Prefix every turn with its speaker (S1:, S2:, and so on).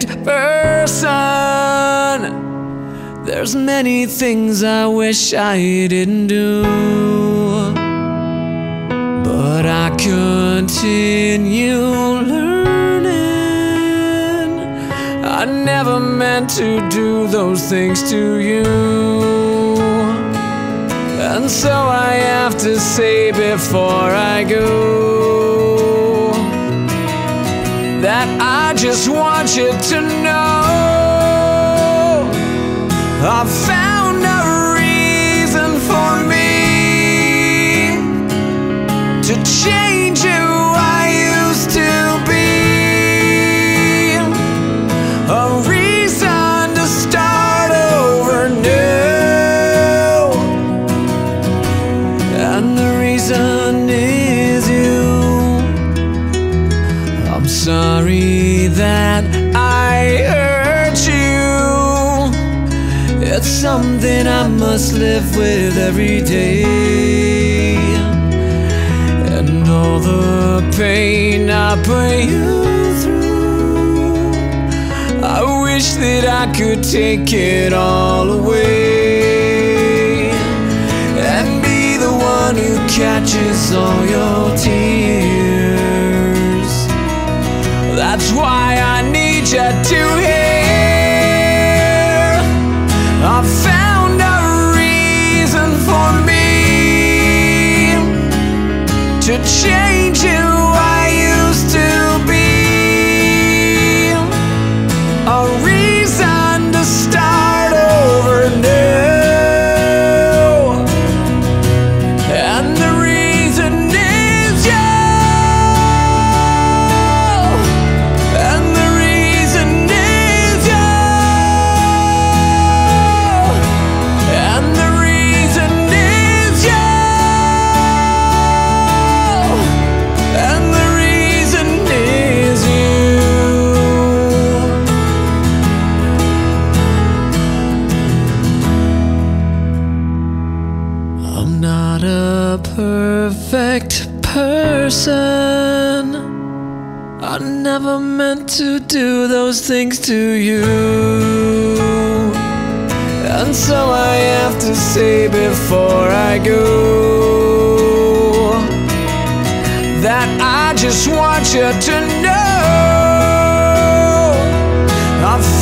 S1: person. There's many things I wish I didn't do, but I continue learning. I never meant to do those things to you. And so I have to say before I go that I just want you to know. I found sorry that I hurt you. It's something I must live with every day. And all the pain I put you through. I wish that I could take it all away and be the one who catches all your tears. That's why I need you to hear. I found a reason for me to change who a perfect person. I never meant to do those things to you. And so I have to say before I go that I just want you to know. I've